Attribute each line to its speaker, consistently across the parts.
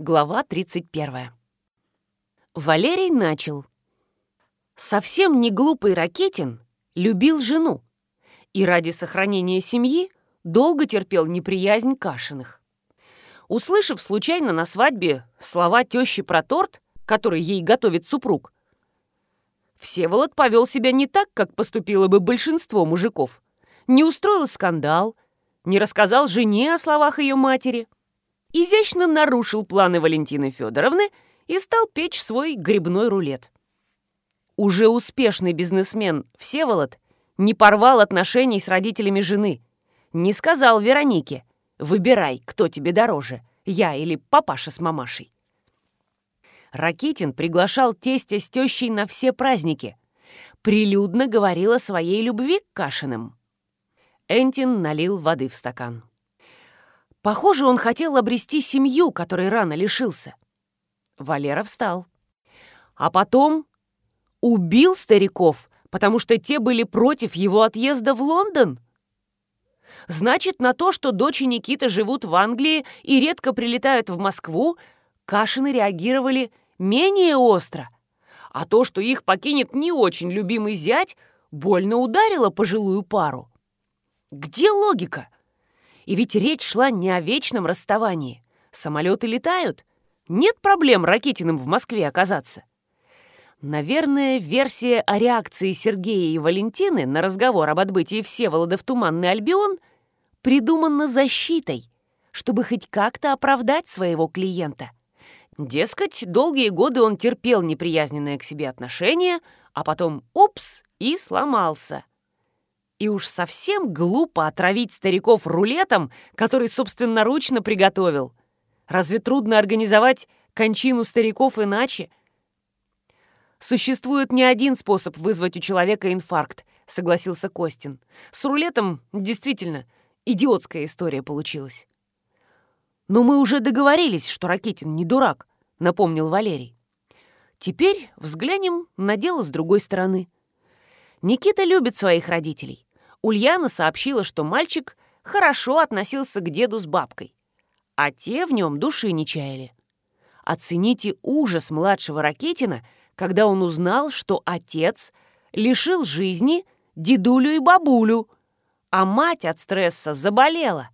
Speaker 1: Глава 31. Валерий начал. Совсем не глупый Ракетин любил жену и ради сохранения семьи долго терпел неприязнь Кашиных. Услышав случайно на свадьбе слова тещи про торт, который ей готовит супруг, Всеволод повел себя не так, как поступило бы большинство мужиков. Не устроил скандал, не рассказал жене о словах ее матери – изящно нарушил планы Валентины Федоровны и стал печь свой грибной рулет. Уже успешный бизнесмен Всеволод не порвал отношений с родителями жены, не сказал Веронике «Выбирай, кто тебе дороже, я или папаша с мамашей». Ракитин приглашал тестя с тещей на все праздники, прилюдно говорил о своей любви к Кашиным. Энтин налил воды в стакан. Похоже, он хотел обрести семью, которой рано лишился. Валера встал. А потом убил стариков, потому что те были против его отъезда в Лондон? Значит, на то, что дочь Никиты живут в Англии и редко прилетают в Москву, Кашины реагировали менее остро. А то, что их покинет не очень любимый зять, больно ударило пожилую пару. Где логика? И ведь речь шла не о вечном расставании. Самолеты летают. Нет проблем Ракитиным в Москве оказаться. Наверное, версия о реакции Сергея и Валентины на разговор об отбытии Всеволода в Туманный Альбион придумана защитой, чтобы хоть как-то оправдать своего клиента. Дескать, долгие годы он терпел неприязненное к себе отношение, а потом — упс, и сломался. И уж совсем глупо отравить стариков рулетом, который собственноручно приготовил. Разве трудно организовать кончину стариков иначе? Существует не один способ вызвать у человека инфаркт, согласился Костин. С рулетом действительно идиотская история получилась. Но мы уже договорились, что Ракетин не дурак, напомнил Валерий. Теперь взглянем на дело с другой стороны. Никита любит своих родителей. Ульяна сообщила, что мальчик хорошо относился к деду с бабкой, а те в нем души не чаяли. Оцените ужас младшего Ракетина, когда он узнал, что отец лишил жизни дедулю и бабулю, а мать от стресса заболела.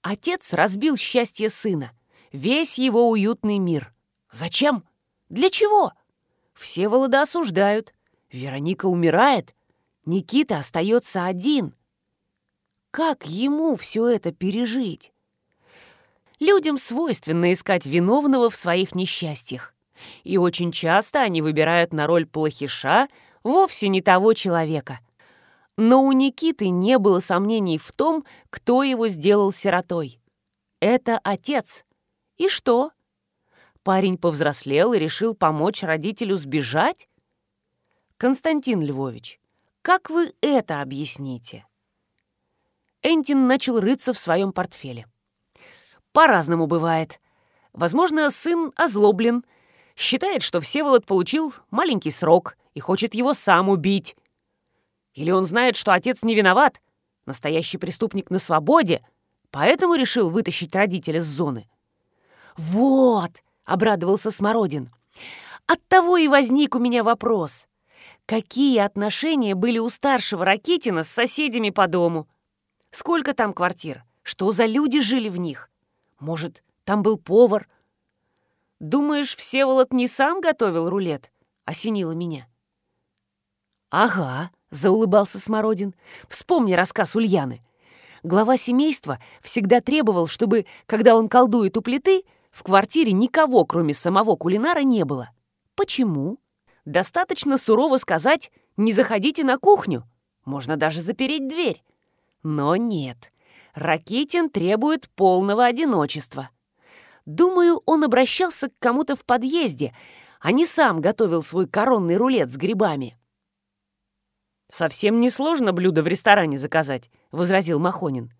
Speaker 1: Отец разбил счастье сына, весь его уютный мир. Зачем? Для чего? Все Волода осуждают. Вероника умирает, Никита остается один. Как ему все это пережить? Людям свойственно искать виновного в своих несчастьях. И очень часто они выбирают на роль плохиша вовсе не того человека. Но у Никиты не было сомнений в том, кто его сделал сиротой. Это отец. И что? Парень повзрослел и решил помочь родителю сбежать? Константин Львович, как вы это объясните?» Энтин начал рыться в своем портфеле. «По-разному бывает. Возможно, сын озлоблен, считает, что Всеволод получил маленький срок и хочет его сам убить. Или он знает, что отец не виноват, настоящий преступник на свободе, поэтому решил вытащить родителя с зоны. «Вот!» — обрадовался Смородин. «Оттого и возник у меня вопрос. Какие отношения были у старшего Ракитина с соседями по дому? Сколько там квартир? Что за люди жили в них? Может, там был повар? Думаешь, Всеволод не сам готовил рулет? Осенило меня. Ага, заулыбался Смородин. Вспомни рассказ Ульяны. Глава семейства всегда требовал, чтобы, когда он колдует у плиты, в квартире никого, кроме самого кулинара, не было. Почему? Достаточно сурово сказать «не заходите на кухню». Можно даже запереть дверь. Но нет. Ракитин требует полного одиночества. Думаю, он обращался к кому-то в подъезде, а не сам готовил свой коронный рулет с грибами. «Совсем несложно блюдо в ресторане заказать», — возразил Махонин.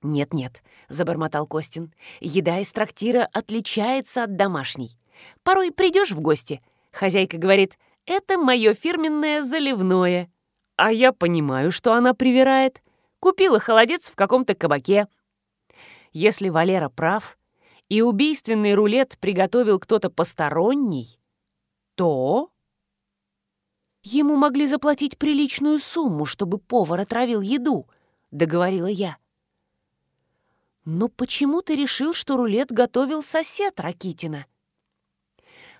Speaker 1: «Нет-нет», — забормотал Костин, — «еда из трактира отличается от домашней. Порой придешь в гости — Хозяйка говорит, это мое фирменное заливное. А я понимаю, что она привирает. Купила холодец в каком-то кабаке. Если Валера прав, и убийственный рулет приготовил кто-то посторонний, то... Ему могли заплатить приличную сумму, чтобы повар отравил еду, договорила я. Но почему ты решил, что рулет готовил сосед Ракитина?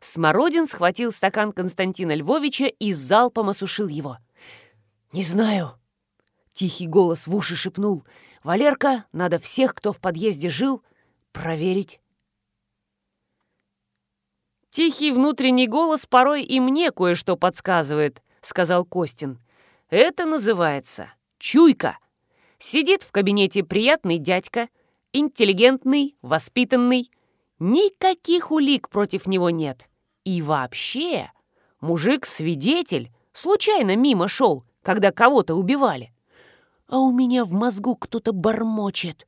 Speaker 1: Смородин схватил стакан Константина Львовича и залпом осушил его. «Не знаю», — тихий голос в уши шепнул. «Валерка, надо всех, кто в подъезде жил, проверить». «Тихий внутренний голос порой и мне кое-что подсказывает», — сказал Костин. «Это называется чуйка. Сидит в кабинете приятный дядька, интеллигентный, воспитанный. Никаких улик против него нет. И вообще, мужик-свидетель случайно мимо шел, когда кого-то убивали. А у меня в мозгу кто-то бормочет.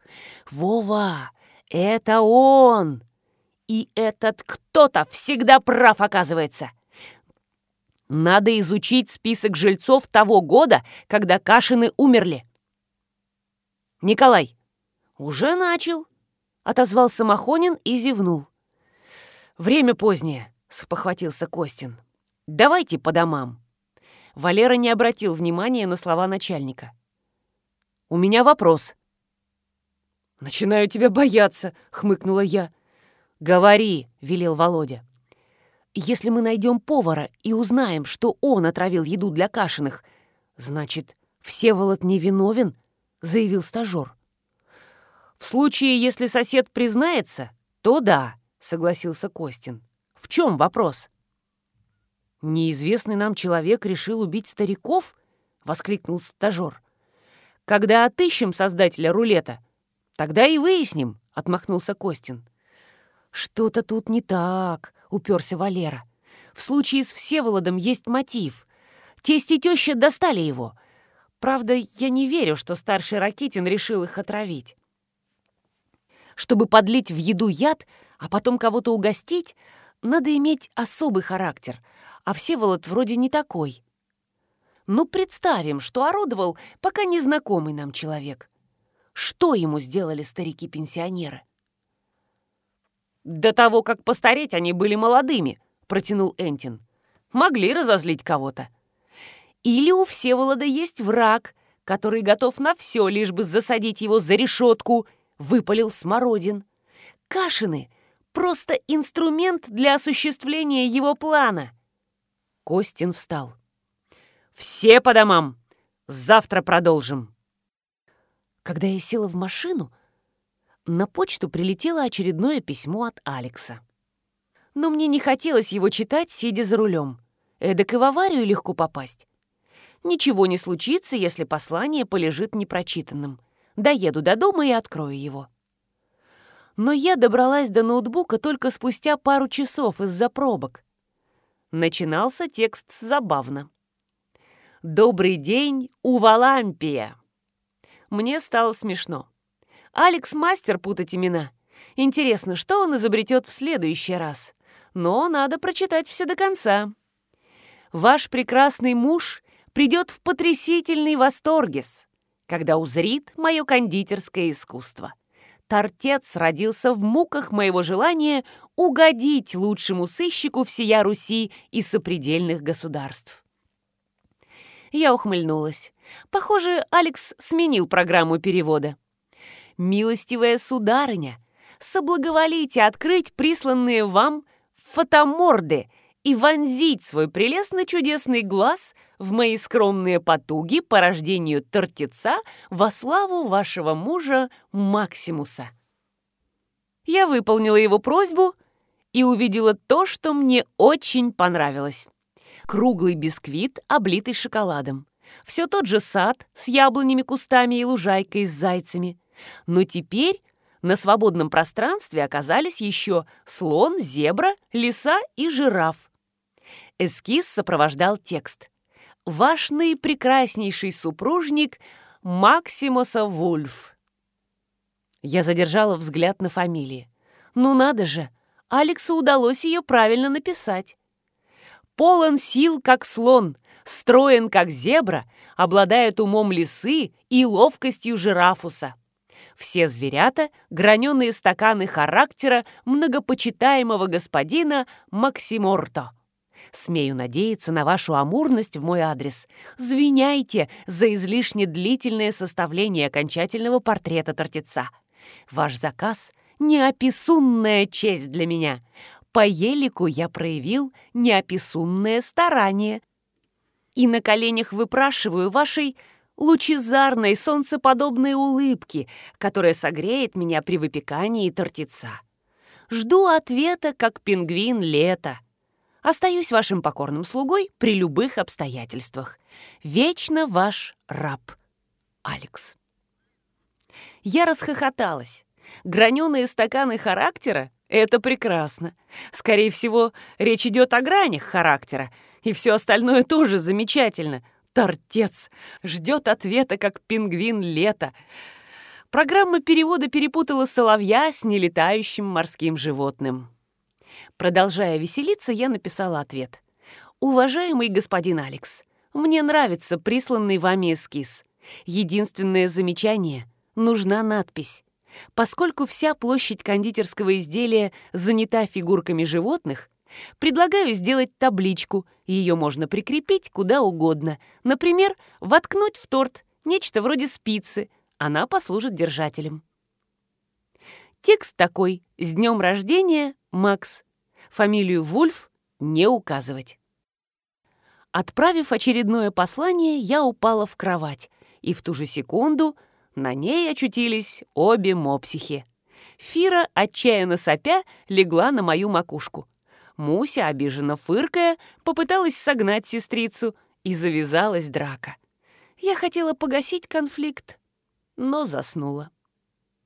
Speaker 1: «Вова, это он!» И этот кто-то всегда прав, оказывается. Надо изучить список жильцов того года, когда Кашины умерли. Николай, уже начал, отозвался Махонин и зевнул. Время позднее, спохватился Костин. Давайте по домам. Валера не обратил внимания на слова начальника. «У меня вопрос». «Начинаю тебя бояться», — хмыкнула я. «Говори», — велел Володя. «Если мы найдем повара и узнаем, что он отравил еду для Кашиных, значит, Всеволод невиновен?» — заявил стажер. «В случае, если сосед признается, то да», — согласился Костин. «В чем вопрос?» «Неизвестный нам человек решил убить стариков?» — воскликнул стажер. «Когда отыщем создателя рулета, тогда и выясним», — отмахнулся Костин. «Что-то тут не так», — уперся Валера. «В случае с Всеволодом есть мотив. Тесть и теща достали его. Правда, я не верю, что старший Ракитин решил их отравить. Чтобы подлить в еду яд, а потом кого-то угостить, надо иметь особый характер, а Всеволод вроде не такой. Ну, представим, что орудовал пока незнакомый нам человек. Что ему сделали старики-пенсионеры? «До того, как постареть, они были молодыми», — протянул Энтин. «Могли разозлить кого-то». «Или у Всеволода есть враг, который готов на все, лишь бы засадить его за решетку», — выпалил Смородин. «Кашины — просто инструмент для осуществления его плана». Костин встал. «Все по домам! Завтра продолжим!» Когда я села в машину, на почту прилетело очередное письмо от Алекса. Но мне не хотелось его читать, сидя за рулем. Эдак и в аварию легко попасть. Ничего не случится, если послание полежит непрочитанным. Доеду до дома и открою его. Но я добралась до ноутбука только спустя пару часов из-за пробок. Начинался текст забавно. «Добрый день, Увалампия!» Мне стало смешно. Алекс мастер путать имена. Интересно, что он изобретет в следующий раз? Но надо прочитать все до конца. Ваш прекрасный муж придет в потрясительный восторгес, когда узрит мое кондитерское искусство. Тортец родился в муках моего желания угодить лучшему сыщику всея Руси и сопредельных государств. Я ухмыльнулась. Похоже, Алекс сменил программу перевода милостивая сударыня, соблаговолите открыть присланные вам фотоморды и вонзить свой прелестно-чудесный глаз в мои скромные потуги по рождению тортеца во славу вашего мужа Максимуса. Я выполнила его просьбу и увидела то, что мне очень понравилось. Круглый бисквит, облитый шоколадом. Все тот же сад с яблонями, кустами и лужайкой с зайцами – но теперь на свободном пространстве оказались еще слон, зебра, лиса и жираф. Эскиз сопровождал текст. «Ваш наипрекраснейший супружник Максимоса Вульф». Я задержала взгляд на фамилии. Ну надо же, Алексу удалось ее правильно написать. Полон сил, как слон, строен, как зебра, обладает умом лисы и ловкостью жирафуса Все зверята — граненые стаканы характера многопочитаемого господина Максиморто. Смею надеяться на вашу амурность в мой адрес. Звиняйте за излишне длительное составление окончательного портрета тортеца. Ваш заказ — неописунная честь для меня. По елику я проявил неописунное старание. И на коленях выпрашиваю вашей лучезарной солнцеподобной улыбки, которая согреет меня при выпекании тортеца. Жду ответа, как пингвин лета. Остаюсь вашим покорным слугой при любых обстоятельствах. Вечно ваш раб. Алекс. Я расхохоталась. Граненые стаканы характера — это прекрасно. Скорее всего, речь идет о гранях характера, и все остальное тоже замечательно. Тортец ждет ответа, как пингвин лета. Программа перевода перепутала соловья с нелетающим морским животным. Продолжая веселиться, я написала ответ. «Уважаемый господин Алекс, мне нравится присланный вами эскиз. Единственное замечание — нужна надпись. Поскольку вся площадь кондитерского изделия занята фигурками животных, предлагаю сделать табличку, ее можно прикрепить куда угодно. Например, воткнуть в торт нечто вроде спицы, она послужит держателем. Текст такой «С днем рождения, Макс». Фамилию Вульф не указывать. Отправив очередное послание, я упала в кровать, и в ту же секунду на ней очутились обе мопсихи. Фира, отчаянно сопя, легла на мою макушку. Муся, обиженно фыркая, попыталась согнать сестрицу, и завязалась драка. Я хотела погасить конфликт, но заснула.